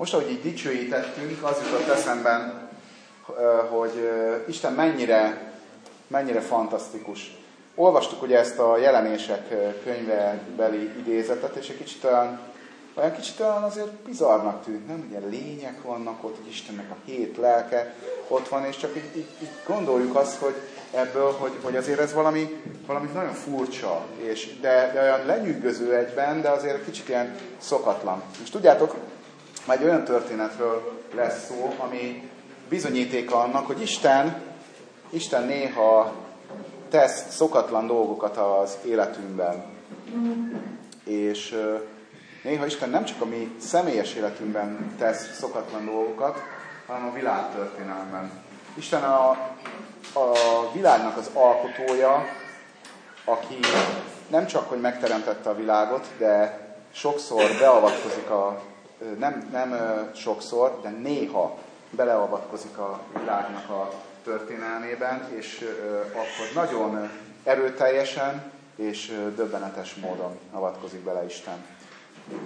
Most, ahogy így dicsőítettünk, az jutott eszemben, hogy Isten mennyire, mennyire fantasztikus. Olvastuk ugye ezt a jelenések könyvebeli idézetet, és egy kicsit olyan, olyan kicsit olyan azért bizarnak tűnt, nem? Ugye lények vannak ott, hogy Istennek a hét lelke ott van, és csak így, így, így gondoljuk azt, hogy ebből, hogy, hogy azért ez valami, valami nagyon furcsa, és de, de olyan lenyűgöző egyben, de azért kicsit ilyen szokatlan. És tudjátok, egy olyan történetről lesz szó, ami bizonyítéka annak, hogy Isten, Isten néha tesz szokatlan dolgokat az életünkben. És néha Isten nem csak a mi személyes életünkben tesz szokatlan dolgokat, hanem a világtörténelemben. Isten a, a világnak az alkotója, aki nem csak, hogy megteremtette a világot, de sokszor beavatkozik a, nem, nem sokszor, de néha beleavatkozik a világnak a történelmében, és akkor nagyon erőteljesen és döbbenetes módon avatkozik bele Isten.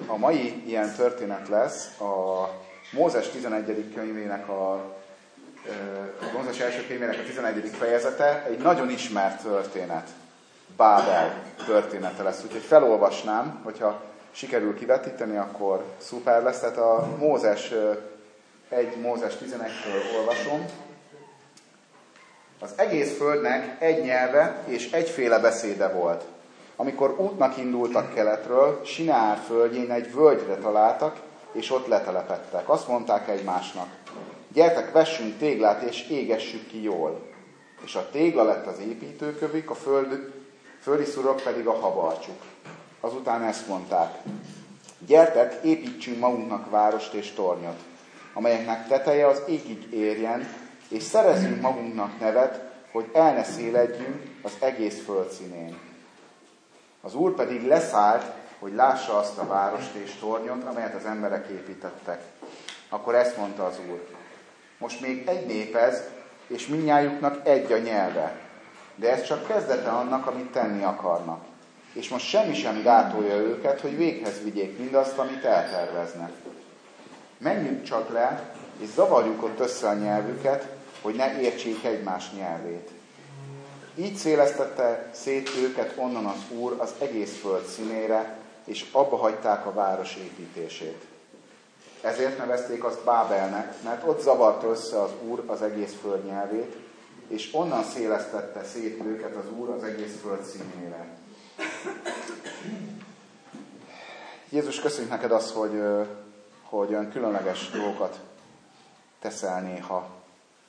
A mai ilyen történet lesz a Mózes 11. könyvének a, a Mózes első könyvének a 11. fejezete, egy nagyon ismert történet. Bábel története lesz. Úgyhogy felolvasnám, hogyha sikerül kivetíteni, akkor szuper lesz. Tehát a Mózes 1 Mózes 11-től olvasom. Az egész földnek egy nyelve és egyféle beszéde volt. Amikor útnak indultak keletről, Sinár földjén egy völgyre találtak, és ott letelepettek. Azt mondták egymásnak, gyertek, vessünk téglát, és égessük ki jól. És a tégla lett az építőkövük, a föld, földi szurok pedig a habarcsuk. Azután ezt mondták, gyertek, építsünk magunknak várost és tornyot, amelyeknek teteje az égig érjen, és szerezünk magunknak nevet, hogy el ne széledjünk az egész földszínén. Az Úr pedig leszállt, hogy lássa azt a várost és tornyot, amelyet az emberek építettek. Akkor ezt mondta az Úr. Most még egy nép ez, és minnyájuknak egy a nyelve. De ez csak kezdete annak, amit tenni akarnak. És most semmi sem gátolja őket, hogy véghez vigyék mindazt, amit elterveznek. Menjünk csak le, és zavarjuk ott össze a nyelvüket, hogy ne értsék egymás nyelvét. Így szélesztette szét őket onnan az Úr az egész föld színére, és abba hagyták a város építését. Ezért nevezték azt Bábelnek, mert ott zavart össze az Úr az egész föld nyelvét, és onnan szélesztette szét őket az Úr az egész föld színére. Jézus, köszönjük neked azt, hogy, hogy olyan különleges dolgokat teszel néha.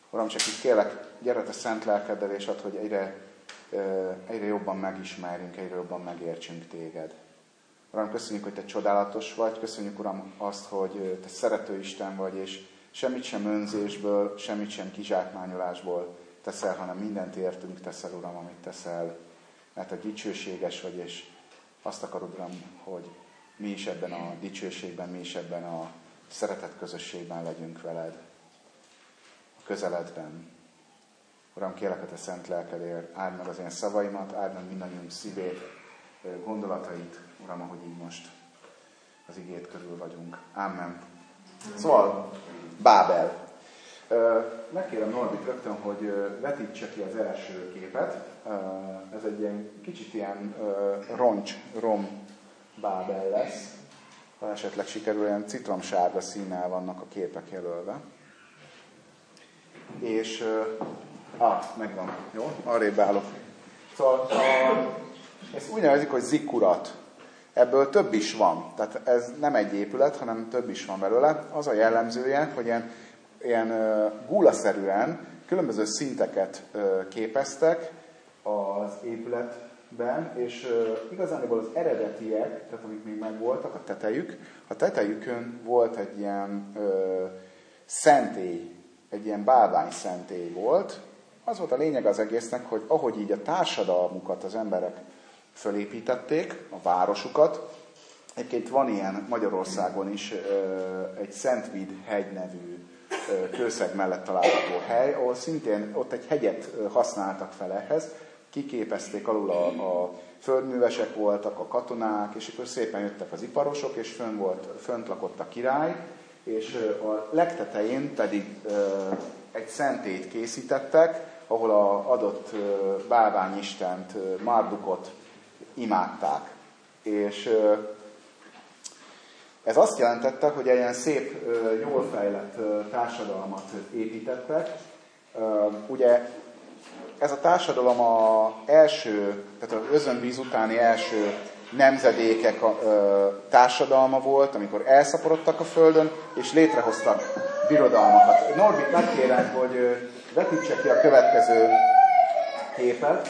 Uram, csak itt kérlek, gyere a szent lelkeddel, és add, hogy egyre, egyre jobban megismerjünk, egyre jobban megértsünk téged. Uram, köszönjük, hogy Te csodálatos vagy, köszönjük, Uram, azt, hogy Te szerető Isten vagy, és semmit sem önzésből, semmit sem kizsákmányolásból teszel, hanem mindent értünk teszel, Uram, amit teszel, mert Te dicsőséges vagy, és azt akarod, Uram, hogy mi is ebben a dicsőségben, mi is ebben a szeretet közösségben legyünk veled, a közeledben. Uram, kérlek a Te szent lelkedért, áld meg az én szavaimat, áld meg mindannyiunk szívét, gondolatait, Uram, ahogy így most az igét körül vagyunk. Amen. Szóval, Bábel. Megkérem Norbit rögtön, hogy vetítse ki az első képet. Ez egy ilyen kicsit ilyen roncs, rom Bábel lesz. Ha esetleg sikerül, ilyen citromsárga színnel vannak a képek jelölve. És, ah, megvan, jó? Arrébb állok. Szóval a, ezt úgy nevezik, hogy zikurat. Ebből több is van. Tehát ez nem egy épület, hanem több is van belőle. Az a jellemzője, hogy ilyen, ilyen gulaszerűen különböző szinteket képeztek az épületben, és igazából az eredetiek, tehát amik még megvoltak, a tetejük, a tetejükön volt egy ilyen uh, szentély, egy ilyen bálvány szentély volt. Az volt a lényeg az egésznek, hogy ahogy így a társadalmukat az emberek fölépítették, a városukat. Egyébként van ilyen Magyarországon is egy Szentvid hegy nevű kőszeg mellett található hely, ahol szintén ott egy hegyet használtak fel ehhez, kiképezték alul a, a földművesek voltak, a katonák, és akkor szépen jöttek az iparosok, és fönn volt, fönt lakott a király, és a legtetején pedig egy szentét készítettek, ahol a adott bálványistent, Mardukot imádták. És ez azt jelentette, hogy egy ilyen szép, jól fejlett társadalmat építettek. Ugye ez a társadalom a első, tehát az özönvíz utáni első nemzedékek a, ö, társadalma volt, amikor elszaporodtak a Földön, és létrehoztak birodalmakat. Norbit megkérem, hogy vetítse ki a következő képet.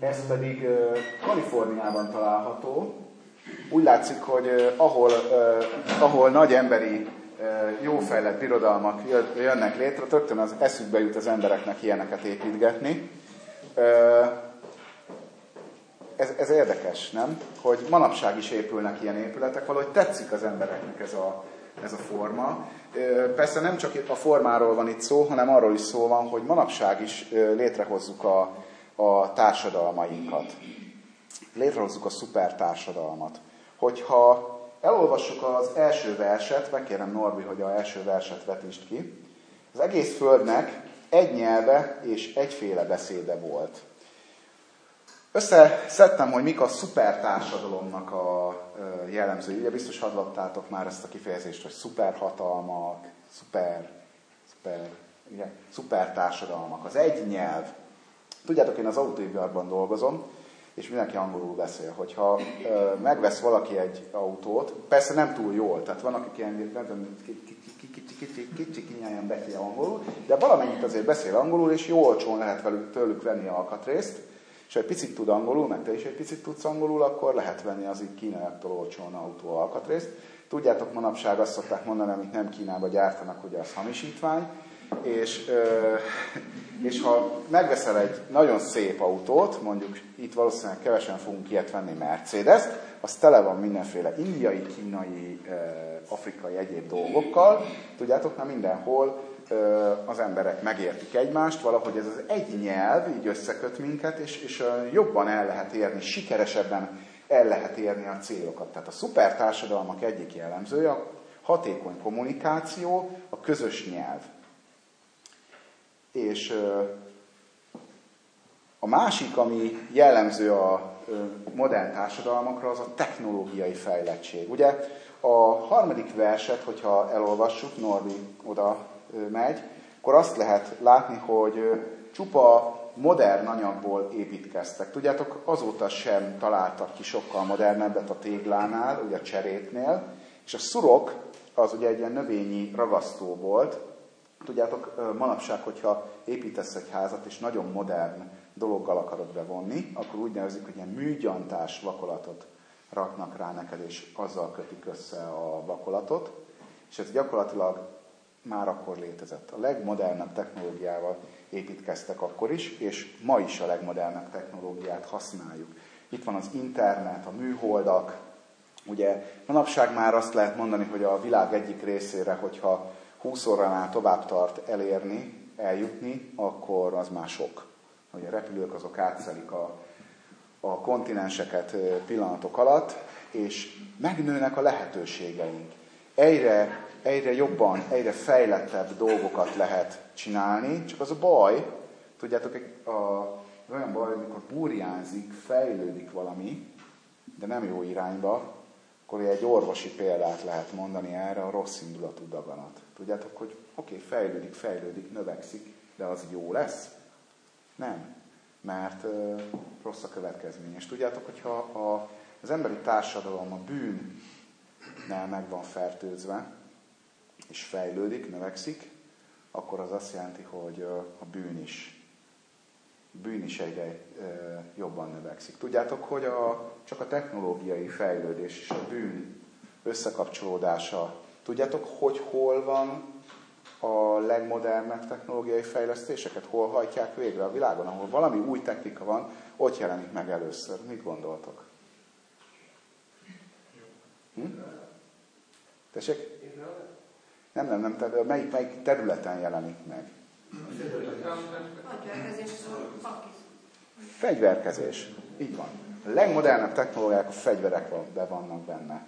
Ez pedig ö, Kaliforniában található. Úgy látszik, hogy ö, ahol, ö, ahol nagy emberi jó fejlett birodalmak jönnek létre, rögtön az eszükbe jut az embereknek ilyeneket építgetni. Ez, ez érdekes, nem? Hogy manapság is épülnek ilyen épületek, valahogy tetszik az embereknek ez a, ez a forma. Persze nem csak a formáról van itt szó, hanem arról is szó van, hogy manapság is létrehozzuk a, a társadalmainkat. Létrehozzuk a szuper társadalmat. Hogyha elolvassuk az első verset, megkérem Norbi, hogy a első verset vetítsd ki. Az egész földnek egy nyelve és egyféle beszéde volt. Összeszedtem, hogy mik a szupertársadalomnak a jellemzői. Ugye biztos hallottátok már ezt a kifejezést, hogy szuperhatalmak, szuper, szuper, ugye, szupertársadalmak. Az egy nyelv. Tudjátok, én az autóiparban dolgozom, és mindenki angolul beszél. Hogyha ö, megvesz valaki egy autót, persze nem túl jól, tehát van, akik ilyen kicsi kinyáján beszél angolul, de valamennyit azért beszél angolul, és jó olcsón lehet velük, tőlük venni alkatrészt, és ha egy picit tud angolul, meg te is egy picit tudsz angolul, akkor lehet venni az így kínaiaktól olcsón autó alkatrészt. Tudjátok, manapság azt szokták mondani, amit nem Kínába gyártanak, hogy az hamisítvány, és, és ha megveszel egy nagyon szép autót, mondjuk itt valószínűleg kevesen fogunk ilyet venni Mercedes, az tele van mindenféle indiai, kínai, afrikai egyéb dolgokkal. Tudjátok, már mindenhol az emberek megértik egymást, valahogy ez az egy nyelv így összeköt minket, és, és jobban el lehet érni, sikeresebben el lehet érni a célokat. Tehát a szupertársadalmak egyik jellemzője a hatékony kommunikáció, a közös nyelv. És a másik, ami jellemző a modern társadalmakra, az a technológiai fejlettség. Ugye a harmadik verset, hogyha elolvassuk, Norbi oda megy, akkor azt lehet látni, hogy csupa modern anyagból építkeztek. Tudjátok, azóta sem találtak ki sokkal modernebbet a téglánál, ugye a cserétnél, és a szurok az ugye egy ilyen növényi ragasztó volt, Tudjátok, manapság, hogyha építesz egy házat, és nagyon modern dologgal akarod bevonni, akkor úgy nevezik, hogy ilyen műgyantás vakolatot raknak rá neked, és azzal kötik össze a vakolatot. És ez gyakorlatilag már akkor létezett. A legmodernebb technológiával építkeztek akkor is, és ma is a legmodernebb technológiát használjuk. Itt van az internet, a műholdak. Ugye manapság már azt lehet mondani, hogy a világ egyik részére, hogyha 20 óránál tovább tart elérni, eljutni, akkor az már sok. Hogy a repülők azok átszelik a, a kontinenseket pillanatok alatt, és megnőnek a lehetőségeink. Egyre, egyre jobban, egyre fejlettebb dolgokat lehet csinálni, csak az a baj, tudjátok, a, olyan baj, amikor burjánzik, fejlődik valami, de nem jó irányba, akkor egy orvosi példát lehet mondani erre, a rossz indulatú daganat. Tudjátok, hogy oké, okay, fejlődik, fejlődik, növekszik, de az jó lesz? Nem, mert uh, rossz a következmény. És tudjátok, hogyha a, az emberi társadalom a bűnnel meg van fertőzve, és fejlődik, növekszik, akkor az azt jelenti, hogy a bűn is bűn is egyre jobban növekszik. Tudjátok, hogy a, csak a technológiai fejlődés és a bűn összekapcsolódása, tudjátok, hogy hol van a legmodernebb technológiai fejlesztéseket, hol hajtják végre a világon, ahol valami új technika van, ott jelenik meg először. Mit gondoltok? Hm? Tessék? Nem, nem, nem, melyik, melyik területen jelenik meg? Fegyverkezés. Így van. A legmodernebb technológiák, a fegyverek be vannak benne.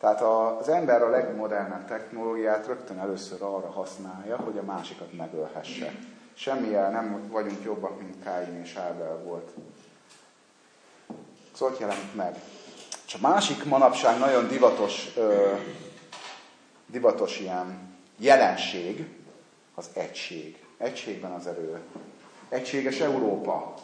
Tehát az ember a legmodernebb technológiát rögtön először arra használja, hogy a másikat megölhesse. Semmilyen nem vagyunk jobbak, mint Káin és Ábel volt. Szóval ott jelent meg. És a másik manapság nagyon divatos, ö, divatos ilyen jelenség az egység. Egységben az erő. Egységes Európa.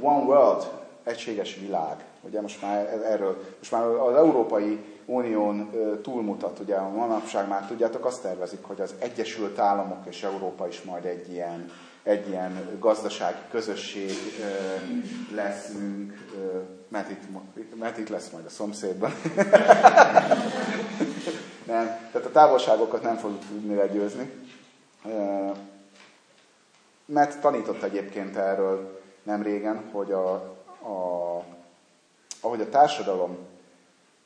One world. Egységes világ. Ugye most már erről, most már az Európai Unión túlmutat, ugye a manapság már tudjátok, azt tervezik, hogy az Egyesült Államok és Európa is majd egy ilyen, egy ilyen gazdasági közösség leszünk, mert itt, mert itt lesz majd a szomszédban. nem, tehát a távolságokat nem fogjuk tudni legyőzni. Mert tanított egyébként erről nem régen, hogy a, a, ahogy a társadalom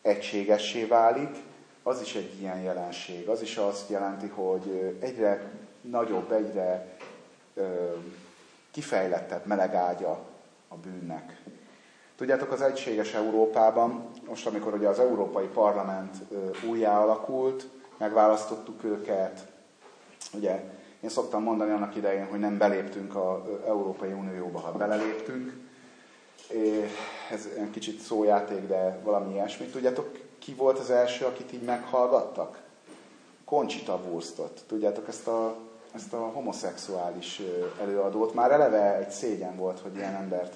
egységessé válik, az is egy ilyen jelenség. Az is azt jelenti, hogy egyre nagyobb, egyre ö, kifejlettebb melegágya a bűnnek. Tudjátok, az egységes Európában, most amikor ugye az Európai Parlament újjá alakult, megválasztottuk őket, ugye én szoktam mondani annak idején, hogy nem beléptünk az Európai Unióba, ha beleléptünk. Ez egy kicsit szójáték, de valami ilyesmit. Tudjátok, ki volt az első, akit így meghallgattak? Conchita Wurstot. Tudjátok, ezt a, ezt a homoszexuális előadót. Már eleve egy szégyen volt, hogy ilyen embert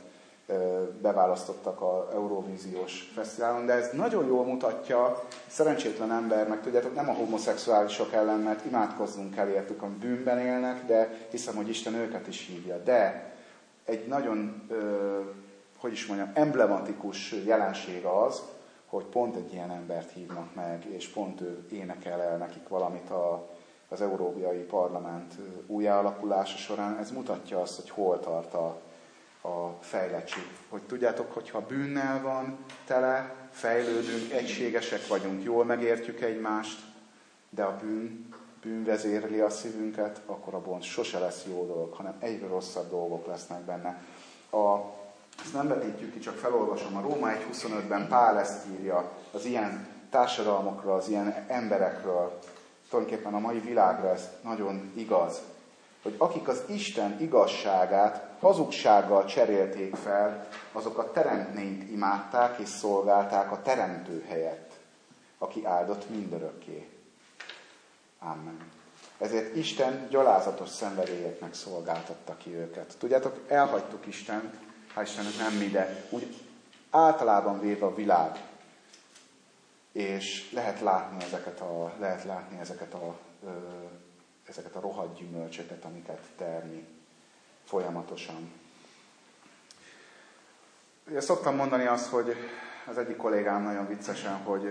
beválasztottak a Eurovíziós Fesztiválon, de ez nagyon jól mutatja, szerencsétlen ember, meg tudjátok, nem a homoszexuálisok ellen, mert imádkozzunk el értük, ami bűnben élnek, de hiszem, hogy Isten őket is hívja. De egy nagyon, hogy is mondjam, emblematikus jelenség az, hogy pont egy ilyen embert hívnak meg, és pont ő énekel el nekik valamit a, az Európai Parlament újjáalakulása során. Ez mutatja azt, hogy hol tart a, a fejlettség. Hogy tudjátok, hogyha bűnnel van tele, fejlődünk, egységesek vagyunk, jól megértjük egymást, de a bűn, bűn vezérli a szívünket, akkor abban sose lesz jó dolog, hanem egyre rosszabb dolgok lesznek benne. A, ezt nem vetítjük ki, csak felolvasom. A Róma 1.25-ben Pál ezt írja az ilyen társadalmakról, az ilyen emberekről, tulajdonképpen a mai világra ez nagyon igaz hogy akik az Isten igazságát hazugsággal cserélték fel, azok a teremtményt imádták és szolgálták a teremtő helyett, aki áldott mindörökké. Amen. Ezért Isten gyalázatos szenvedélyeknek szolgáltatta ki őket. Tudjátok, elhagytuk Istent, hál' Istennek nem mi, de úgy általában véve a világ. És lehet látni ezeket a, lehet látni ezeket a ö, ezeket a rohadt gyümölcsöket, amiket termi folyamatosan. Ugye szoktam mondani azt, hogy az egyik kollégám nagyon viccesen, hogy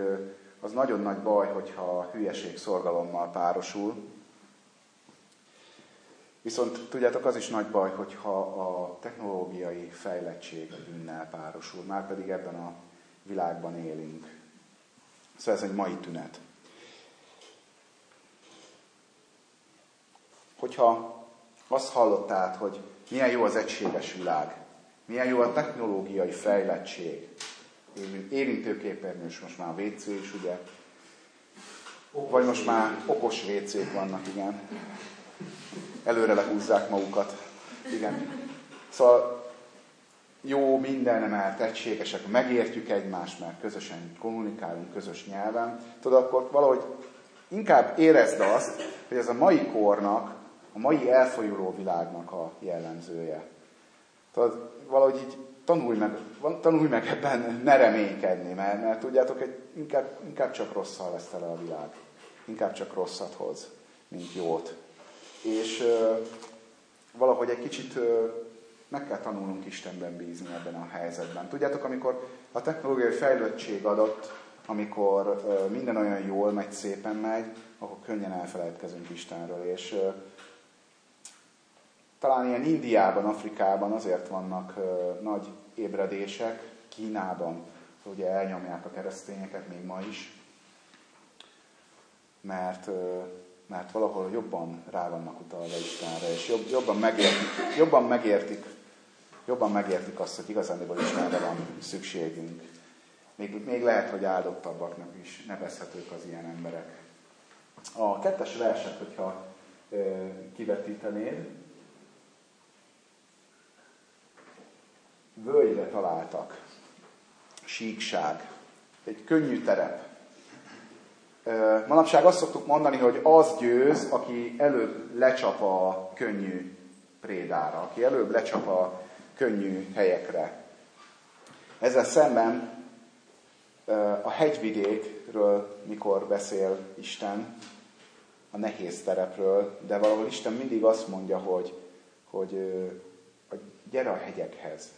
az nagyon nagy baj, hogyha a hülyeség szorgalommal párosul. Viszont tudjátok, az is nagy baj, hogyha a technológiai fejlettség a bűnnel párosul. Már pedig ebben a világban élünk. Szóval ez egy mai tünet. Hogyha azt hallottál, hogy milyen jó az egységes világ, milyen jó a technológiai fejlettség, érintőképernyős most már a WC is, ugye, vagy most már okos WC-k vannak, igen. Előre lehúzzák magukat. Igen. Szóval jó minden, mert egységesek, megértjük egymást, mert közösen kommunikálunk, közös nyelven. Tudod, akkor valahogy inkább érezd azt, hogy ez a mai kornak a mai elfolyuló világnak a jellemzője. Tehát valahogy így tanulj meg, tanulj meg ebben ne reménykedni, mert, mert tudjátok, egy, inkább, inkább csak rosszal lesz tele a világ. Inkább csak rosszat hoz, mint jót. És ö, valahogy egy kicsit ö, meg kell tanulnunk Istenben bízni ebben a helyzetben. Tudjátok, amikor a technológiai fejlődtség adott, amikor ö, minden olyan jól megy, szépen megy, akkor könnyen elfelejtkezünk Istenről. És ö, talán ilyen Indiában, Afrikában azért vannak nagy ébredések, Kínában, ugye elnyomják a keresztényeket még ma is, mert, mert valahol jobban rá vannak utalva Istenre, és jobb, jobban, megértik, jobban megértik, jobban megértik azt, hogy igazán Istenre van szükségünk. még, még lehet, hogy áldottabbaknak is nevezhetők az ilyen emberek. A kettes verset, hogyha ö, kivetítenéd, völgyre találtak, síkság, egy könnyű terep. Manapság azt szoktuk mondani, hogy az győz, aki előbb lecsap a könnyű prédára, aki előbb lecsap a könnyű helyekre. Ezzel szemben a hegyvidékről, mikor beszél Isten, a nehéz terepről, de valahol Isten mindig azt mondja, hogy, hogy, gyere a hegyekhez,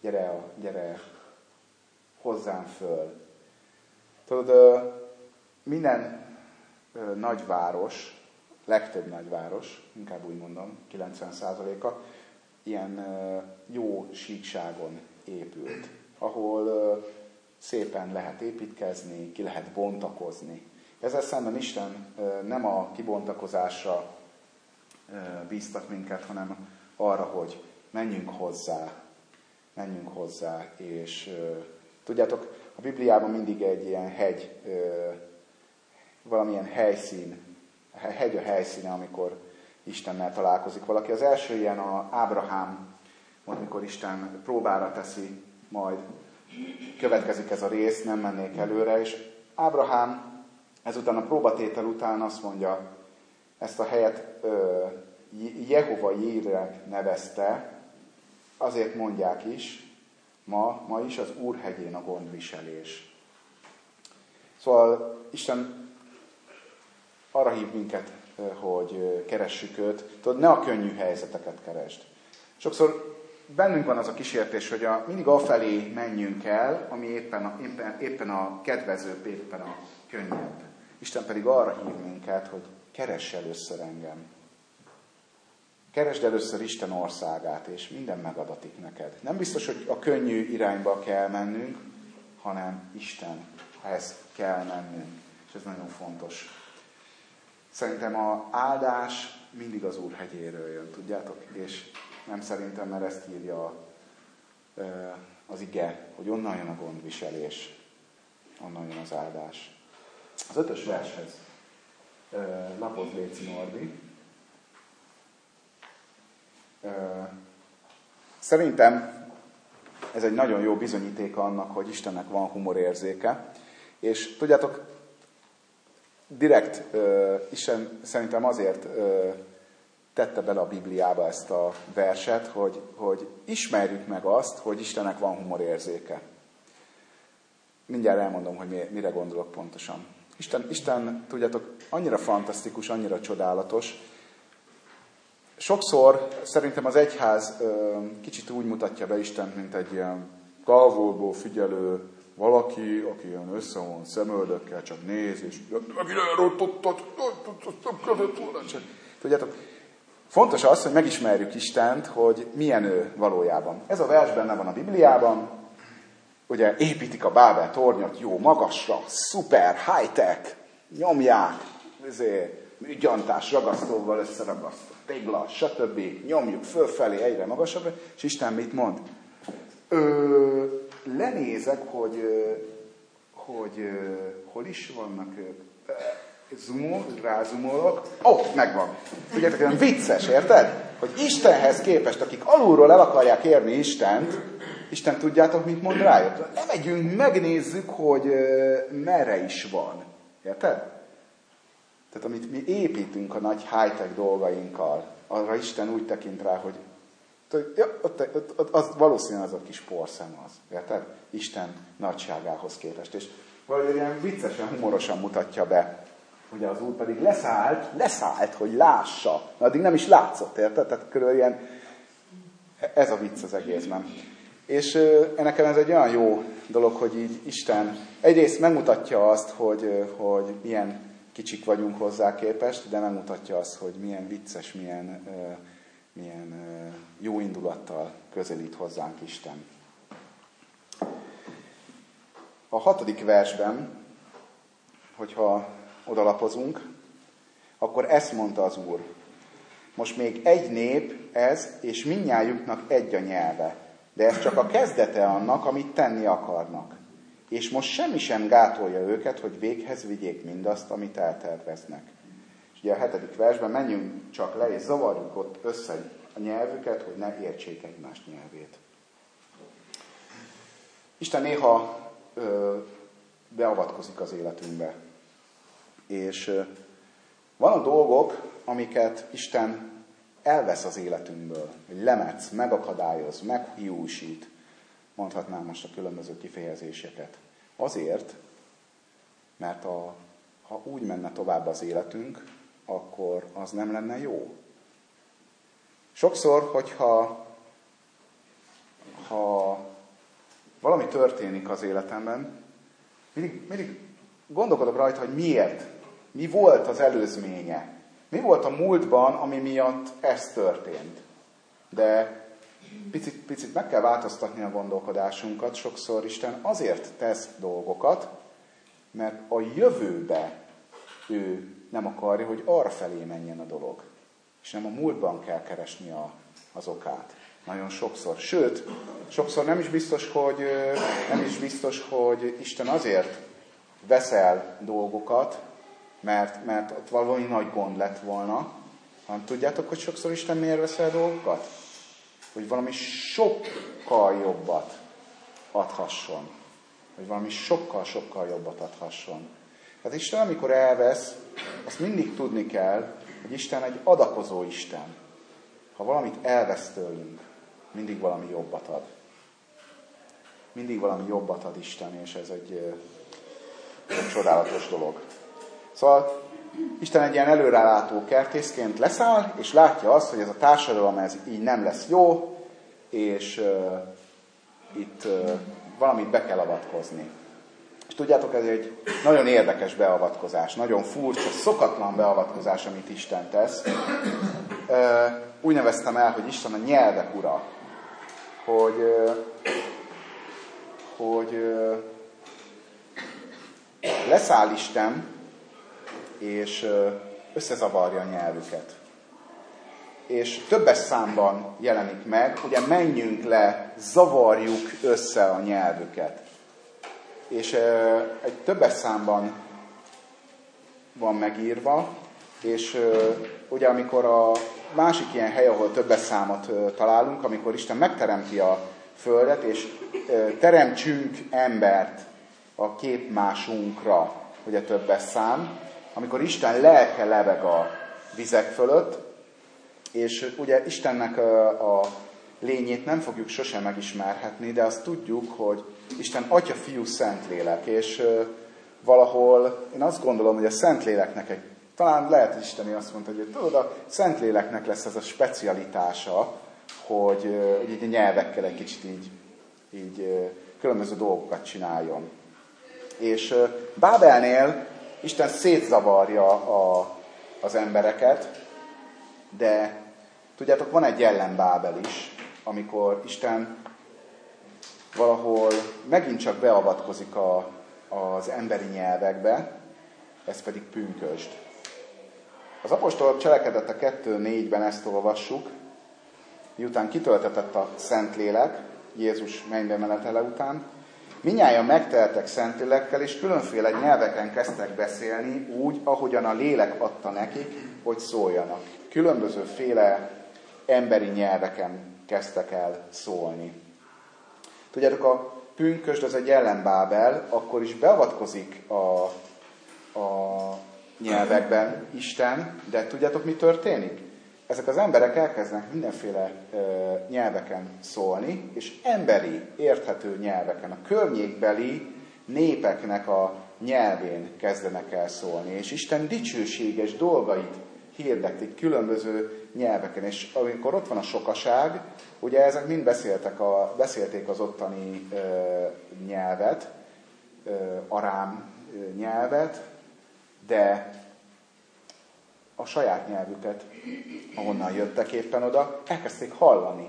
gyere, a, gyere hozzám föl. Tudod, minden nagyváros, legtöbb nagyváros, inkább úgy mondom, 90%-a, ilyen jó síkságon épült, ahol szépen lehet építkezni, ki lehet bontakozni. Ezzel szemben Isten nem a kibontakozásra bíztat minket, hanem arra, hogy menjünk hozzá, menjünk hozzá, és tudjátok, a Bibliában mindig egy ilyen hegy, valamilyen helyszín, hegy a helyszíne, amikor Istennel találkozik valaki. Az első ilyen a Ábrahám, amikor Isten próbára teszi, majd következik ez a rész, nem mennék előre, és Ábrahám ezután a próbatétel után azt mondja, ezt a helyet Jehova Jírek nevezte, azért mondják is, ma, ma is az Úrhegyén a gondviselés. Szóval Isten arra hív minket, hogy keressük őt. Tudod, ne a könnyű helyzeteket keresd. Sokszor bennünk van az a kísértés, hogy a, mindig afelé menjünk el, ami éppen a, éppen, éppen a kedvezőbb, éppen a könnyebb. Isten pedig arra hív minket, hogy keress először engem. Keresd először Isten országát, és minden megadatik neked. Nem biztos, hogy a könnyű irányba kell mennünk, hanem Istenhez kell mennünk. És ez nagyon fontos. Szerintem a áldás mindig az Úr hegyéről jön, tudjátok? És nem szerintem, mert ezt írja az ige, hogy onnan jön a gondviselés, onnan jön az áldás. Az ötös vershez lapoz Léci Norbi. Szerintem ez egy nagyon jó bizonyíték annak, hogy Istennek van humorérzéke. És tudjátok, direkt Isten szerintem azért tette bele a Bibliába ezt a verset, hogy, hogy ismerjük meg azt, hogy Istennek van humorérzéke. Mindjárt elmondom, hogy mire gondolok pontosan. Isten, Isten, tudjátok, annyira fantasztikus, annyira csodálatos. Sokszor szerintem az egyház kicsit úgy mutatja be Istent, mint egy ilyen távolból figyelő valaki, aki ilyen összevon szemöldökkel csak néz, és megint elrontottat, volna. Tudjátok, Fontos az, hogy megismerjük Istent, hogy milyen ő valójában. Ez a vers benne van a Bibliában. Ugye építik a Bábel tornyot, jó magasra, szuper, high-tech, nyomják, ezért, műgyantás ragasztóval összeragasztó, tégla, stb. Nyomjuk fölfelé egyre magasabbra, és Isten mit mond? Ö, lenézek, hogy, hogy hol is vannak ők zoomol, rázumolok, oh, megvan. Tudjátok, olyan vicces, érted? Hogy Istenhez képest, akik alulról el akarják érni Istent, Isten tudjátok, mit mond rájuk? Nem megyünk, megnézzük, hogy merre is van. Érted? Tehát amit mi építünk a nagy high-tech dolgainkkal, arra Isten úgy tekint rá, hogy ja, ott, ott, ott, az valószínűleg az a kis porszem az. Érted? Isten nagyságához képest. És valahogy ilyen viccesen, humorosan mutatja be Ugye az úr pedig leszállt, leszállt, hogy lássa. Addig nem is látszott, érted? Tehát körülbelül ilyen, ez a vicc az egészben. És ennek ez egy olyan jó dolog, hogy így Isten egyrészt megmutatja azt, hogy, hogy milyen kicsik vagyunk hozzá képest, de megmutatja azt, hogy milyen vicces, milyen, milyen jó indulattal közelít hozzánk Isten. A hatodik versben, hogyha odalapozunk, akkor ezt mondta az Úr. Most még egy nép ez, és minnyájuknak egy a nyelve. De ez csak a kezdete annak, amit tenni akarnak. És most semmi sem gátolja őket, hogy véghez vigyék mindazt, amit elterveznek. És ugye a hetedik versben menjünk csak le, és zavarjuk ott össze a nyelvüket, hogy ne értsék egymás nyelvét. Isten néha ö, beavatkozik az életünkbe. És ö, vannak dolgok, amiket Isten elvesz az életünkből, hogy lemetsz, megakadályoz, meghiúsít, mondhatnám most a különböző kifejezéseket. Azért, mert a, ha úgy menne tovább az életünk, akkor az nem lenne jó. Sokszor, hogyha ha valami történik az életemben, mindig, mindig gondolkodok rajta, hogy miért, mi volt az előzménye, mi volt a múltban, ami miatt ez történt. De picit, picit meg kell változtatni a gondolkodásunkat. Sokszor Isten azért tesz dolgokat, mert a jövőbe ő nem akarja, hogy arra felé menjen a dolog. És nem a múltban kell keresni a, az okát. Nagyon sokszor. Sőt, sokszor nem is biztos, hogy, nem is biztos, hogy Isten azért veszel dolgokat, mert, mert ott valami nagy gond lett volna, hanem tudjátok, hogy sokszor Isten miért veszel dolgokat? Hogy valami sokkal jobbat adhasson. Hogy valami sokkal-sokkal jobbat adhasson. Tehát Isten, amikor elvesz, azt mindig tudni kell, hogy Isten egy adakozó Isten. Ha valamit elvesz tőlünk, mindig valami jobbat ad. Mindig valami jobbat ad Isten, és ez egy, egy csodálatos dolog. Szóval Isten egy ilyen előrelátó kertészként leszáll, és látja azt, hogy ez a társadalom ez így nem lesz jó, és uh, itt uh, valamit be kell avatkozni. És tudjátok, ez egy nagyon érdekes beavatkozás, nagyon furcsa, szokatlan beavatkozás, amit Isten tesz. Uh, úgy neveztem el, hogy Isten a nyelvek ura. Hogy, uh, hogy uh, leszáll Isten, és összezavarja a nyelvüket. És többes számban jelenik meg, ugye menjünk le, zavarjuk össze a nyelvüket. És egy többes számban van megírva, és ugye amikor a másik ilyen hely, ahol többes számot találunk, amikor Isten megteremti a földet, és teremtsünk embert a képmásunkra, ugye többes szám, amikor Isten lelke lebeg a vizek fölött, és ugye Istennek a, a lényét nem fogjuk sosem megismerhetni, de azt tudjuk, hogy Isten Atya, Fiú, Szentlélek, és valahol én azt gondolom, hogy a Szentléleknek egy, talán lehet Isteni azt mondta, hogy tudod, a Szentléleknek lesz ez a specialitása, hogy, hogy így a nyelvekkel egy kicsit így, így különböző dolgokat csináljon. És Bábelnél Isten szétzavarja a, az embereket, de tudjátok, van egy ellenbábel is, amikor Isten valahol megint csak beavatkozik a, az emberi nyelvekbe, ez pedig pünkösd. Az apostolok cselekedete 2.4-ben ezt olvassuk, miután kitöltetett a Szentlélek, Jézus mennybe menetele után, Minnyáján megteltek Szentlélekkel, és különféle nyelveken kezdtek beszélni, úgy, ahogyan a lélek adta nekik, hogy szóljanak. Különböző féle emberi nyelveken kezdtek el szólni. Tudjátok, a pünkösd az egy ellenbábel, akkor is beavatkozik a, a nyelvekben Isten, de tudjátok, mi történik? Ezek az emberek elkezdenek mindenféle ö, nyelveken szólni, és emberi, érthető nyelveken, a környékbeli népeknek a nyelvén kezdenek el szólni, és Isten dicsőséges dolgait hirdetik különböző nyelveken, és amikor ott van a sokaság, ugye ezek mind beszéltek a, beszélték az ottani ö, nyelvet, ö, arám ö, nyelvet, de a saját nyelvüket, ahonnan jöttek éppen oda, elkezdték hallani,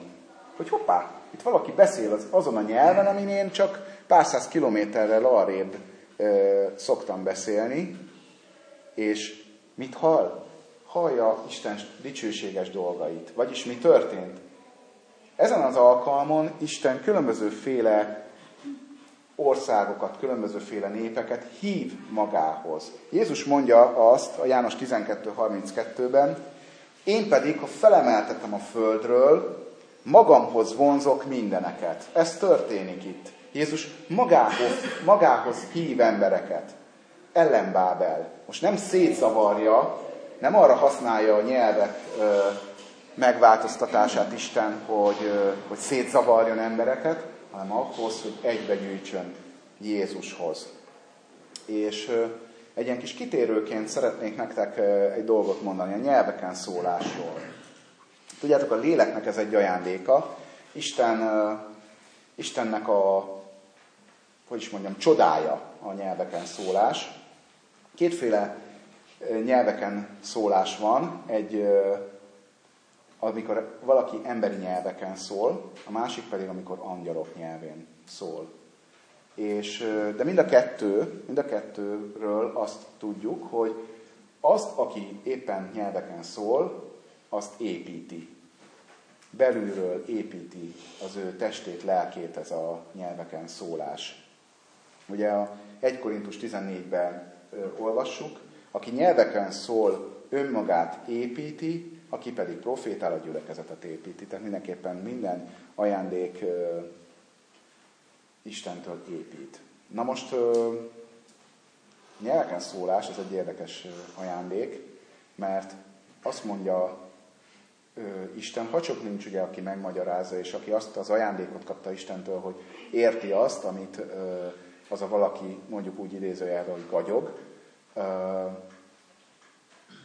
hogy hoppá, itt valaki beszél az, azon a nyelven, amin én csak pár száz kilométerrel arrébb ö, szoktam beszélni, és mit hall? Hallja Isten dicsőséges dolgait. Vagyis mi történt? Ezen az alkalmon Isten különböző féle országokat, különbözőféle népeket hív magához. Jézus mondja azt a János 12.32-ben, én pedig, ha felemeltetem a földről, magamhoz vonzok mindeneket. Ez történik itt. Jézus magához, magához hív embereket. Ellenbábel. Most nem szétzavarja, nem arra használja a nyelvek ö, megváltoztatását Isten, hogy, ö, hogy szétzavarjon embereket, hanem ahhoz, hogy egybegyűjtsön Jézushoz. És egy ilyen kis kitérőként szeretnék nektek egy dolgot mondani a nyelveken szólásról. Tudjátok, a léleknek ez egy ajándéka. Isten, Istennek a, hogy is mondjam, csodája a nyelveken szólás. Kétféle nyelveken szólás van. Egy, amikor valaki emberi nyelveken szól, a másik pedig, amikor angyalok nyelvén szól. És, de mind a kettő, mind a kettőről azt tudjuk, hogy azt, aki éppen nyelveken szól, azt építi. Belülről építi az ő testét, lelkét ez a nyelveken szólás. Ugye a 1 Korintus 14-ben olvassuk, aki nyelveken szól, önmagát építi, aki pedig profétál, a gyülekezetet építi. Tehát mindenképpen minden ajándék Istentől épít. Na most nyelveken szólás, ez egy érdekes ajándék, mert azt mondja Isten, ha csak nincs ugye, aki megmagyarázza, és aki azt az ajándékot kapta Istentől, hogy érti azt, amit az a valaki mondjuk úgy idézőjelvel, hogy gagyog,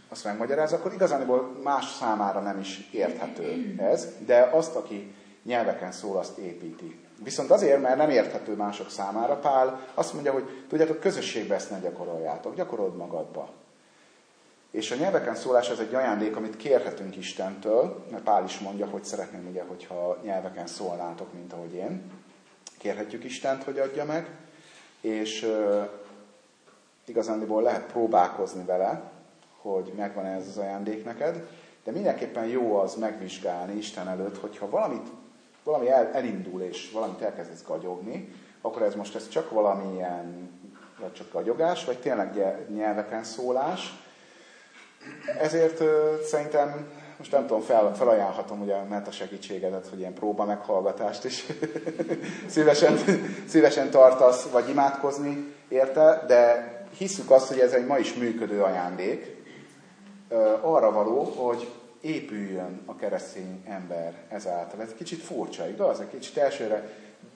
azt megmagyaráz, akkor igazából más számára nem is érthető ez, de azt, aki nyelveken szól, azt építi. Viszont azért, mert nem érthető mások számára, Pál azt mondja, hogy tudjátok, közösségbe ezt ne gyakoroljátok, gyakorold magadba. És a nyelveken szólás ez egy ajándék, amit kérhetünk Istentől, mert Pál is mondja, hogy szeretném ugye, hogyha nyelveken szólnátok, mint ahogy én. Kérhetjük Istent, hogy adja meg, és uh, igazándiból lehet próbálkozni vele, hogy megvan ez az ajándék neked, de mindenképpen jó az megvizsgálni Isten előtt, hogyha valamit valami el, elindul, és valamit elkezdesz gagyogni, akkor ez most ez csak valamilyen, vagy csak gagyogás, vagy tényleg nyelveken szólás. Ezért szerintem, most nem tudom, fel, felajánlhatom ugye a segítségedet, hogy ilyen próba meghallgatást is szívesen, szívesen tartasz, vagy imádkozni érte, de hiszük azt, hogy ez egy ma is működő ajándék, arra való, hogy épüljön a keresztény ember ezáltal. Ez kicsit furcsa, igaz? Egy kicsit elsőre,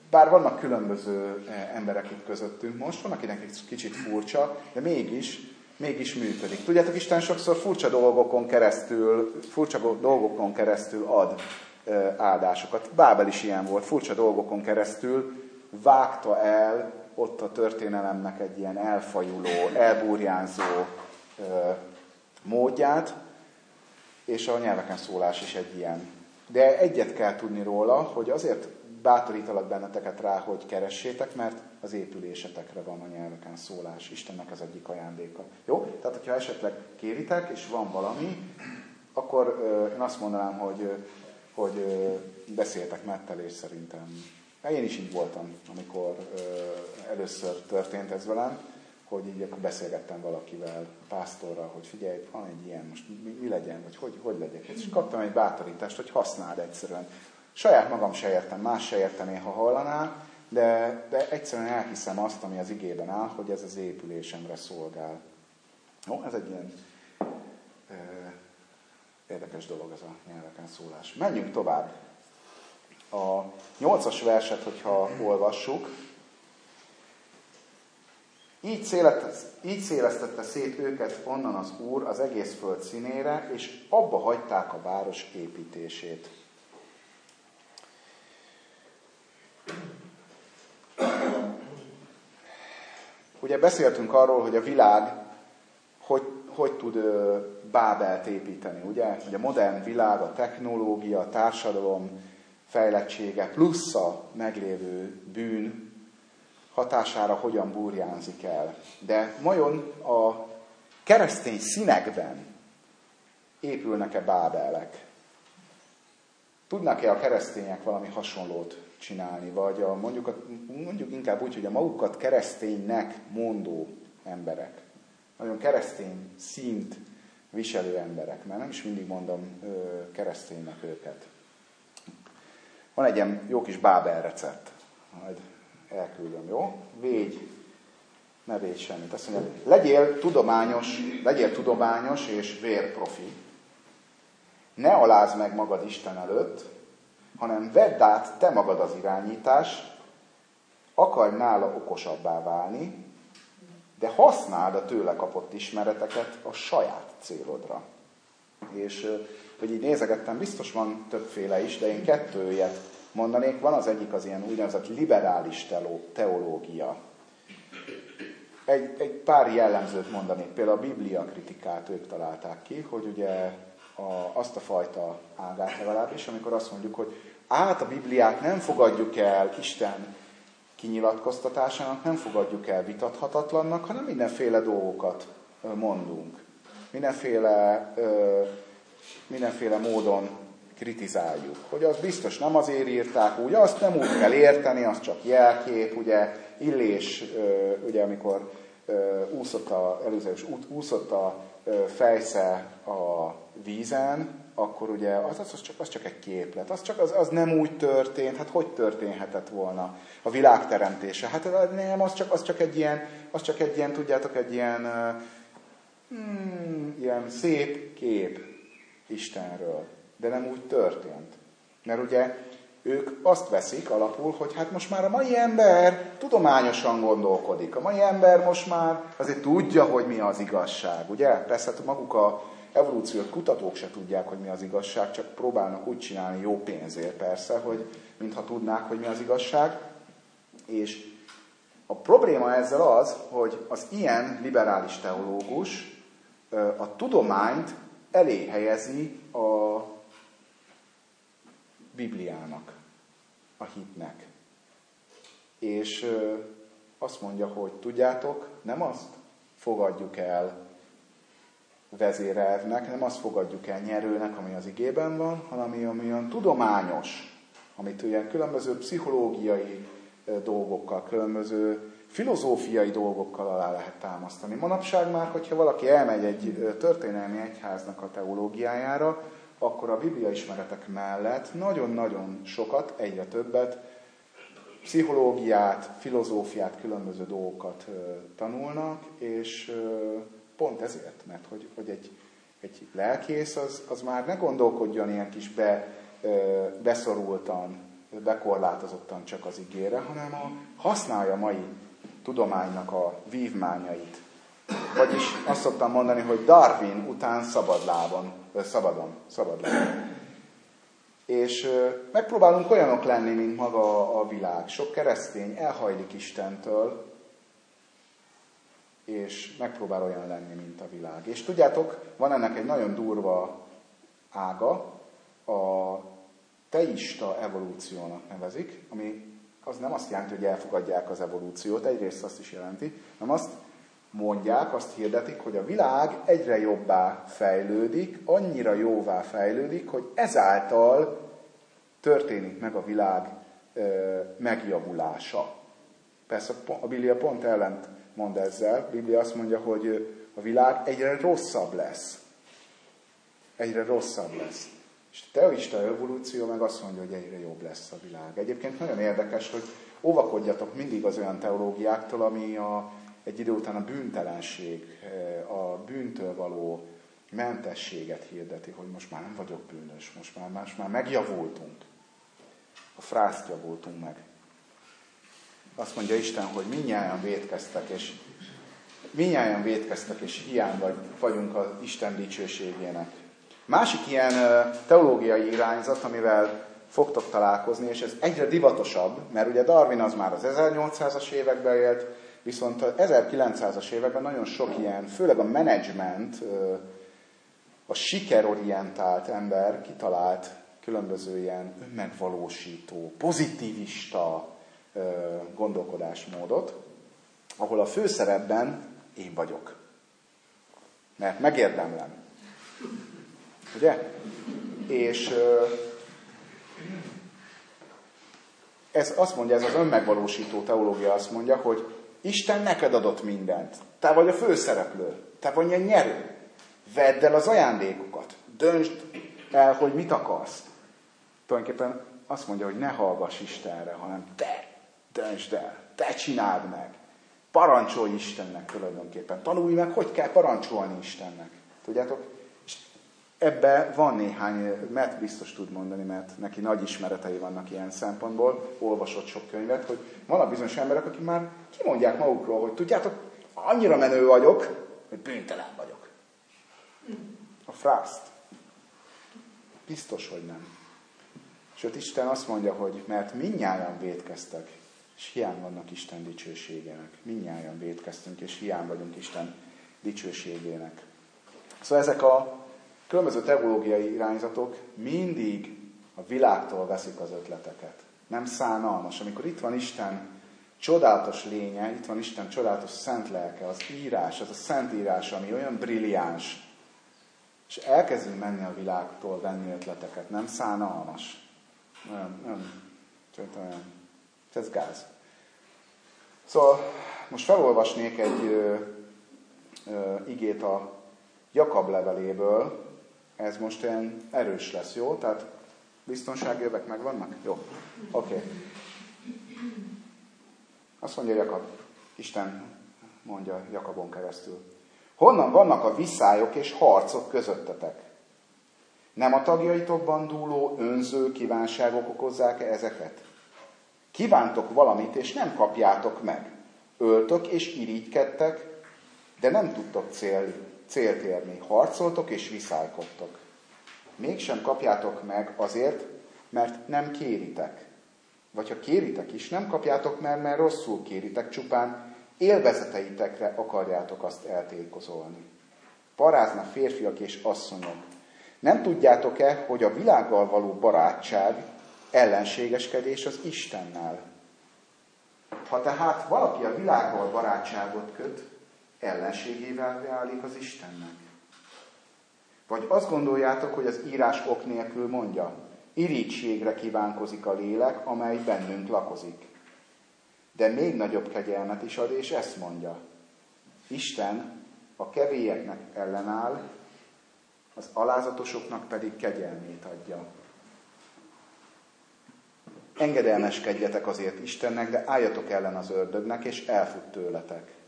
bár vannak különböző emberek itt közöttünk most, van, akinek egy kicsit furcsa, de mégis, mégis működik. Tudjátok, Isten sokszor furcsa dolgokon keresztül, furcsa dolgokon keresztül ad áldásokat. Bábel is ilyen volt, furcsa dolgokon keresztül vágta el ott a történelemnek egy ilyen elfajuló, elbúrjánzó eh, módját, és a nyelveken szólás is egy ilyen. De egyet kell tudni róla, hogy azért bátorítalak benneteket rá, hogy keressétek, mert az épülésetekre van a nyelveken szólás. Istennek az egyik ajándéka. Jó? Tehát, hogyha esetleg kéritek, és van valami, akkor uh, én azt mondanám, hogy, hogy uh, beszéltek Mettel, és szerintem. Én is így voltam, amikor uh, először történt ez velem hogy így akkor beszélgettem valakivel, pásztorral, hogy figyelj, van egy ilyen, most mi, mi legyen, vagy hogy, hogy legyek. És kaptam egy bátorítást, hogy használd egyszerűen. Saját magam se értem, más se értené, ha hallanál, de, de egyszerűen elhiszem azt, ami az igében áll, hogy ez az épülésemre szolgál. Jó, ez egy ilyen ö, érdekes dolog ez a nyelveken szólás. Menjünk tovább. A nyolcas verset, hogyha olvassuk, így, szélet, így szélesztette szét őket onnan az Úr az egész föld színére, és abba hagyták a város építését. Ugye beszéltünk arról, hogy a világ hogy, hogy tud Bábelt építeni, ugye? Hogy a modern világ, a technológia, a társadalom fejlettsége plusz a meglévő bűn hatására hogyan burjánzik el. De vajon a keresztény színekben épülnek-e bábelek? Tudnak-e a keresztények valami hasonlót csinálni, vagy a, mondjuk, a, mondjuk inkább úgy, hogy a magukat kereszténynek mondó emberek, nagyon keresztény szint viselő emberek, mert nem is mindig mondom ö, kereszténynek őket. Van egy ilyen jó kis bábel recept, majd elküldöm, jó? Végy, ne védj semmit. Azt mondja, legyél tudományos, legyél tudományos és vérprofi. Ne alázd meg magad Isten előtt, hanem vedd át te magad az irányítás, akarj nála okosabbá válni, de használd a tőle kapott ismereteket a saját célodra. És hogy így nézegettem, biztos van többféle is, de én kettőjét mondanék. Van az egyik az ilyen úgynevezett liberális teológia. Egy, egy pár jellemzőt mondanék, például a Biblia kritikát ők találták ki, hogy ugye a, azt a fajta ágát legalábbis, amikor azt mondjuk, hogy át a Bibliát nem fogadjuk el Isten kinyilatkoztatásának, nem fogadjuk el vitathatatlannak, hanem mindenféle dolgokat mondunk. Mindenféle, mindenféle módon kritizáljuk. Hogy az biztos nem azért írták úgy, azt nem úgy kell érteni, az csak jelkép, ugye Illés, ugye amikor úszott a, előző úszott a fejsze a vízen, akkor ugye az, az, az, csak, az csak egy képlet, az, csak, az, az nem úgy történt, hát hogy történhetett volna a világ teremtése? Hát nem, az csak, az csak egy ilyen, az csak egy ilyen, tudjátok, egy ilyen, hmm, ilyen szép kép Istenről, de nem úgy történt. Mert ugye ők azt veszik alapul, hogy hát most már a mai ember tudományosan gondolkodik. A mai ember most már azért tudja, hogy mi az igazság, ugye? Persze hát maguk a evolúciót kutatók se tudják, hogy mi az igazság, csak próbálnak úgy csinálni jó pénzért persze, hogy mintha tudnák, hogy mi az igazság. És a probléma ezzel az, hogy az ilyen liberális teológus a tudományt elé helyezi a Bibliának, a hitnek. És azt mondja, hogy tudjátok, nem azt fogadjuk el vezérelvnek, nem azt fogadjuk el nyerőnek, ami az igében van, hanem ami, olyan tudományos, amit ilyen különböző pszichológiai dolgokkal, különböző filozófiai dolgokkal alá lehet támasztani. Manapság már, hogyha valaki elmegy egy történelmi egyháznak a teológiájára, akkor a Biblia ismeretek mellett nagyon-nagyon sokat, egyre többet, pszichológiát, filozófiát, különböző dolgokat tanulnak, és pont ezért, mert hogy, hogy egy, egy lelkész az, az már ne gondolkodjon ilyen kis be, beszorultan, bekorlátozottan csak az igére, hanem a, használja a mai tudománynak a vívmányait. Vagyis azt szoktam mondani, hogy Darwin után szabadlábon, szabadon, szabadlábon. És megpróbálunk olyanok lenni, mint maga a világ. Sok keresztény elhajlik Istentől, és megpróbál olyan lenni, mint a világ. És tudjátok, van ennek egy nagyon durva ága, a teista evolúciónak nevezik, ami az nem azt jelenti, hogy elfogadják az evolúciót, egyrészt azt is jelenti, hanem azt mondják, azt hirdetik, hogy a világ egyre jobbá fejlődik, annyira jóvá fejlődik, hogy ezáltal történik meg a világ ö, megjavulása. Persze a Biblia pont ellent mond ezzel. A Biblia azt mondja, hogy a világ egyre rosszabb lesz. Egyre rosszabb lesz. És a teoista evolúció meg azt mondja, hogy egyre jobb lesz a világ. Egyébként nagyon érdekes, hogy óvakodjatok mindig az olyan teológiáktól, ami a, egy idő után a bűntelenség, a bűntől való mentességet hirdeti, hogy most már nem vagyok bűnös, most már, most már megjavultunk. A frászt javultunk meg. Azt mondja Isten, hogy minnyáján védkeztek, és minnyáján védkeztek, és hiány vagy, vagyunk az Isten dicsőségének. Másik ilyen teológiai irányzat, amivel fogtok találkozni, és ez egyre divatosabb, mert ugye Darwin az már az 1800-as években élt, viszont az 1900-as években nagyon sok ilyen, főleg a menedzsment, a sikerorientált ember kitalált különböző ilyen önmegvalósító, pozitivista gondolkodásmódot, ahol a főszerepben én vagyok. Mert megérdemlem. Ugye? És ez azt mondja, ez az önmegvalósító teológia azt mondja, hogy Isten neked adott mindent. Te vagy a főszereplő. Te vagy a nyerő. Vedd el az ajándékokat. Döntsd el, hogy mit akarsz. Tulajdonképpen azt mondja, hogy ne hallgass Istenre, hanem te döntsd el. Te csináld meg. Parancsolj Istennek tulajdonképpen. Tanulj meg, hogy kell parancsolni Istennek. Tudjátok? Ebbe van néhány, mert biztos tud mondani, mert neki nagy ismeretei vannak ilyen szempontból, olvasott sok könyvet, hogy vannak bizonyos emberek, akik már kimondják magukról, hogy tudjátok, annyira menő vagyok, hogy bűntelen vagyok. A frászt. Biztos, hogy nem. Sőt, Isten azt mondja, hogy mert minnyáján védkeztek, és hiány vannak Isten dicsőségének. Minnyáján védkeztünk, és hiány vagyunk Isten dicsőségének. Szóval ezek a különböző teológiai irányzatok mindig a világtól veszik az ötleteket. Nem szánalmas. Amikor itt van Isten csodálatos lénye, itt van Isten csodálatos szent lelke, az írás, az a szent írás, ami olyan brilliáns, és elkezdünk menni a világtól venni ötleteket, nem szánalmas. Nem. Szerintem olyan. Ez gáz. Szóval most felolvasnék egy ö, ö, igét a Jakab leveléből. Ez most ilyen erős lesz, jó? Tehát biztonsági övek megvannak? Jó. Oké. Okay. Azt mondja Jakab, Isten mondja Jakabon keresztül. Honnan vannak a viszályok és harcok közöttetek? Nem a tagjaitokban dúló önző kívánságok okozzák-e ezeket? Kívántok valamit, és nem kapjátok meg. Öltök és irigykedtek, de nem tudtok cél, célt érni. Harcoltok és viszálykodtok. Mégsem kapjátok meg azért, mert nem kéritek. Vagy ha kéritek is, nem kapjátok meg, mert rosszul kéritek, csupán élvezeteitekre akarjátok azt eltékozolni. Parázna férfiak és asszonyok, nem tudjátok-e, hogy a világgal való barátság ellenségeskedés az Istennel? Ha tehát valaki a világgal barátságot köt, ellenségével válik az Istennek. Vagy azt gondoljátok, hogy az írás ok nélkül mondja, irítségre kívánkozik a lélek, amely bennünk lakozik. De még nagyobb kegyelmet is ad, és ezt mondja. Isten a kevélyeknek ellenáll, az alázatosoknak pedig kegyelmét adja. Engedelmeskedjetek azért Istennek, de álljatok ellen az ördögnek, és elfut tőletek.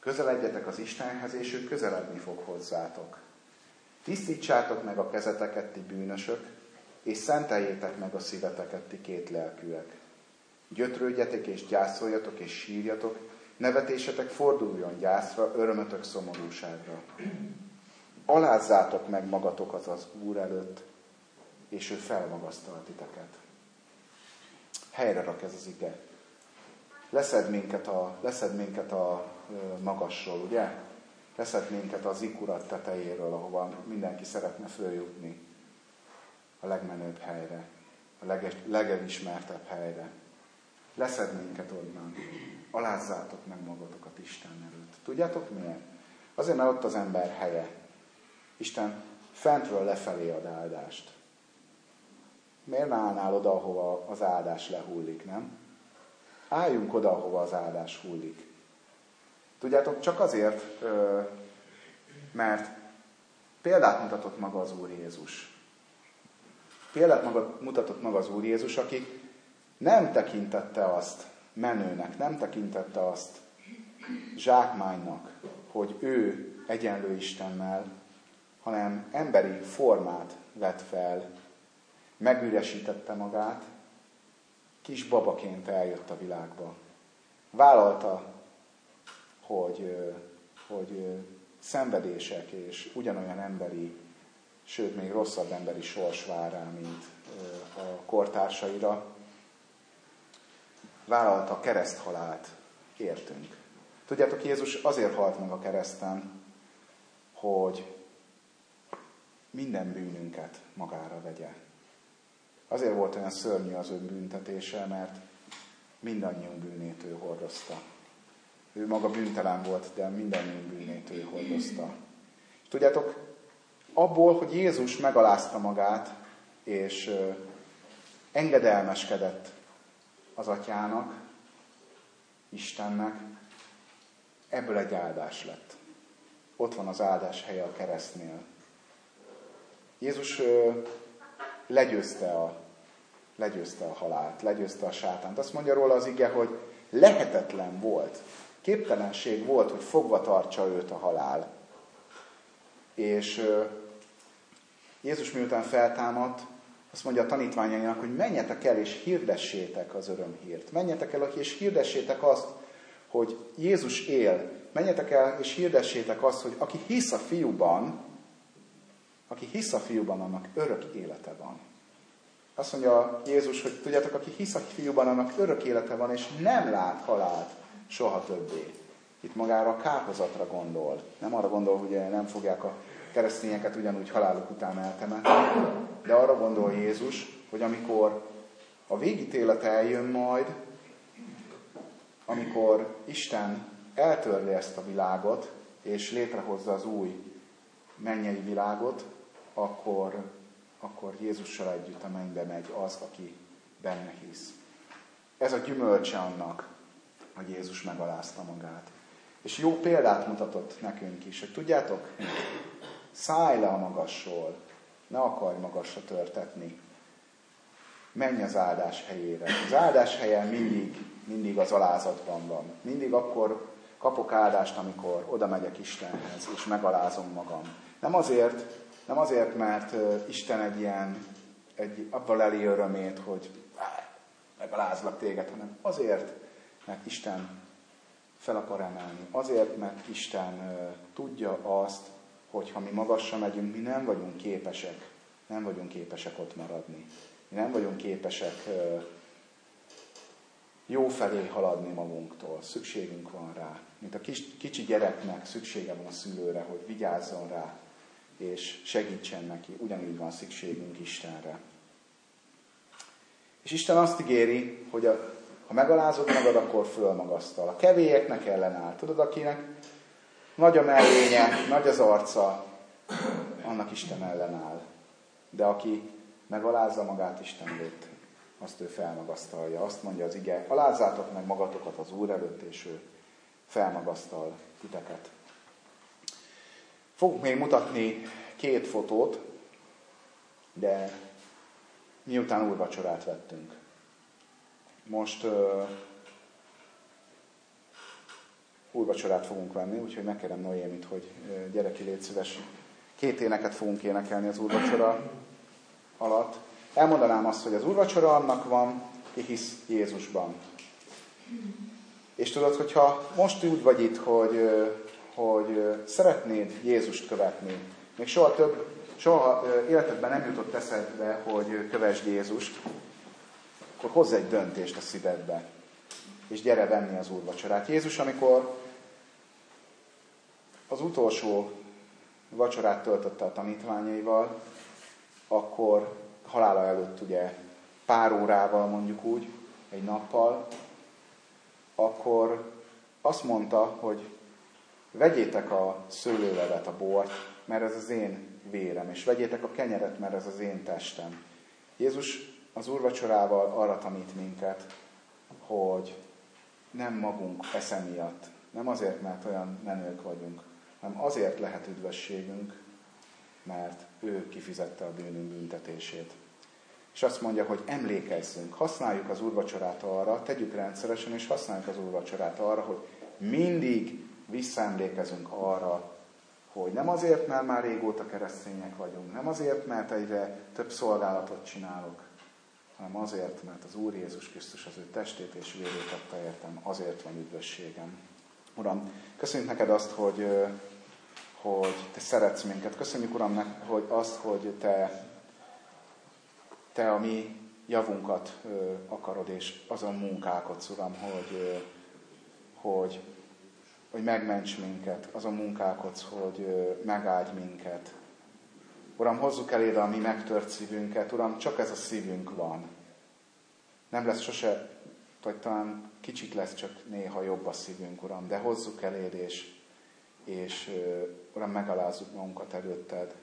Közeledjetek az Istenhez, és ő közeledni fog hozzátok. Tisztítsátok meg a kezeteket, ti bűnösök, és szenteljétek meg a szíveteket, ti két lelkűek. Gyötrődjetek és gyászoljatok és sírjatok, nevetésetek forduljon gyászra, örömötök szomorúságra alázzátok meg magatokat az Úr előtt, és ő felmagasztal titeket. Helyre rak ez az ige. Leszed minket a, leszed minket a magasról, ugye? Leszed minket az ikurat tetejéről, ahova mindenki szeretne följutni. A legmenőbb helyre, a lege, legelismertebb helyre. Leszed minket onnan. Alázzátok meg magatokat Isten előtt. Tudjátok miért? Azért, mert ott az ember helye. Isten fentről lefelé ad áldást. Miért ne állnál oda, ahova az áldás lehullik, nem? Álljunk oda, ahova az áldás hullik. Tudjátok, csak azért, mert példát mutatott maga az Úr Jézus. Példát maga, mutatott maga az Úr Jézus, aki nem tekintette azt menőnek, nem tekintette azt zsákmánynak, hogy ő egyenlő Istennel, hanem emberi formát vett fel, megüresítette magát, kis babaként eljött a világba. Vállalta, hogy, hogy szenvedések és ugyanolyan emberi, sőt még rosszabb emberi sors vár rá, mint a kortársaira. Vállalta kereszthalált, értünk. Tudjátok, Jézus azért halt meg a kereszten, hogy minden bűnünket magára vegye. Azért volt olyan szörnyű az ő büntetése, mert mindannyiunk bűnét ő hordozta. Ő maga bűntelen volt, de mindannyiunk bűnét ő hordozta. És tudjátok, abból, hogy Jézus megalázta magát, és engedelmeskedett az atyának, Istennek, ebből egy áldás lett. Ott van az áldás helye a keresztnél. Jézus legyőzte a, legyőzte a halált, legyőzte a sátánt. Azt mondja róla az ige, hogy lehetetlen volt, képtelenség volt, hogy fogva tartsa őt a halál. És Jézus miután feltámadt, azt mondja a tanítványainak, hogy menjetek el és hirdessétek az örömhírt. Menjetek el és hirdessétek azt, hogy Jézus él. Menjetek el és hirdessétek azt, hogy aki hisz a fiúban, aki hisz a fiúban, annak örök élete van. Azt mondja Jézus, hogy tudjátok, aki hisz a fiúban, annak örök élete van, és nem lát halált soha többé. Itt magára a kárhozatra gondol. Nem arra gondol, hogy nem fogják a keresztényeket ugyanúgy haláluk után eltemetni, de arra gondol Jézus, hogy amikor a végítélet eljön majd, amikor Isten eltörli ezt a világot, és létrehozza az új mennyei világot, akkor, akkor Jézussal együtt a mennybe megy az, aki benne hisz. Ez a gyümölcse annak, hogy Jézus megalázta magát. És jó példát mutatott nekünk is, hogy tudjátok, szállj le a magasról, ne akarj magasra törtetni. Menj az áldás helyére. Az áldás helye mindig, mindig az alázatban van. Mindig akkor kapok áldást, amikor oda megyek Istenhez, és megalázom magam. Nem azért, nem azért, mert Isten egy ilyen, egy abban leli örömét, hogy megalázlak téged, hanem azért, mert Isten fel akar emelni. Azért, mert Isten tudja azt, hogy ha mi magasra megyünk, mi nem vagyunk képesek, nem vagyunk képesek ott maradni. Mi nem vagyunk képesek jó felé haladni magunktól. Szükségünk van rá. Mint a kis, kicsi gyereknek szüksége van a szülőre, hogy vigyázzon rá, és segítsen neki. Ugyanúgy van szükségünk Istenre. És Isten azt ígéri, hogy a, ha megalázod magad, akkor fölmagasztal. A kevélyeknek ellenáll. Tudod, akinek nagy a mellénye, nagy az arca, annak Isten ellenáll. De aki megalázza magát Isten előtt, azt ő felmagasztalja. Azt mondja az ige, alázzátok meg magatokat az Úr előtt, és ő felmagasztal titeket. Fogok még mutatni két fotót, de miután úrvacsorát vettünk. Most uh, úrvacsorát fogunk venni, úgyhogy megkérem Noémit, hogy gyere ki, légy szíves. Két éneket fogunk énekelni az úrvacsora alatt. Elmondanám azt, hogy az úrvacsora annak van, ki hisz Jézusban. És tudod, hogyha most úgy vagy itt, hogy, hogy szeretnéd Jézust követni, még soha több, soha életedben nem jutott eszedbe, hogy kövesd Jézust, akkor hozz egy döntést a szívedbe, és gyere venni az úrvacsorát. Jézus, amikor az utolsó vacsorát töltötte a tanítványaival, akkor halála előtt ugye pár órával mondjuk úgy, egy nappal, akkor azt mondta, hogy vegyétek a szőlőlevet, a bort, mert ez az én vérem, és vegyétek a kenyeret, mert ez az én testem. Jézus az úrvacsorával arra tanít minket, hogy nem magunk esze miatt, nem azért, mert olyan menők vagyunk, hanem azért lehet üdvösségünk, mert ő kifizette a bűnünk büntetését. És azt mondja, hogy emlékezzünk, használjuk az úrvacsorát arra, tegyük rendszeresen, és használjuk az úrvacsorát arra, hogy mindig visszaemlékezünk arra, hogy nem azért, mert már régóta keresztények vagyunk, nem azért, mert egyre több szolgálatot csinálok, hanem azért, mert az Úr Jézus Krisztus az ő testét és vérét adta értem, azért van üdvösségem. Uram, köszönjük neked azt, hogy, hogy te szeretsz minket. Köszönjük, Uram, hogy azt, hogy te, te a mi javunkat akarod, és azon munkálkodsz, Uram, hogy, hogy hogy megments minket, azon munkálkodsz, hogy megáldj minket. Uram, hozzuk eléd a mi megtört szívünket, Uram, csak ez a szívünk van. Nem lesz sose, vagy talán kicsit lesz csak néha jobb a szívünk, Uram, de hozzuk eléd, és, és Uram, megalázzuk magunkat előtted.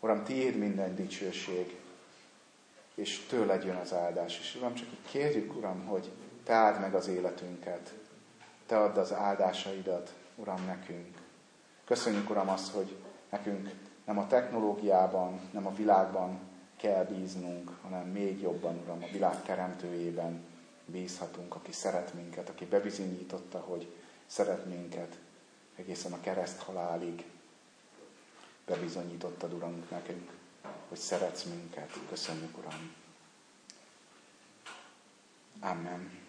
Uram, tiéd minden dicsőség. és tőled jön az áldás. És Uram, csak így kérjük, Uram, hogy Te áld meg az életünket, Te add az áldásaidat, Uram, nekünk. Köszönjük, Uram, azt, hogy nekünk nem a technológiában, nem a világban kell bíznunk, hanem még jobban, Uram, a világ teremtőjében bízhatunk, aki szeret minket, aki bebizonyította, hogy szeret minket egészen a kereszt halálig. Bebizonyítottad, Uram, nekünk, hogy szeretsz minket. Köszönjük, Uram. Amen.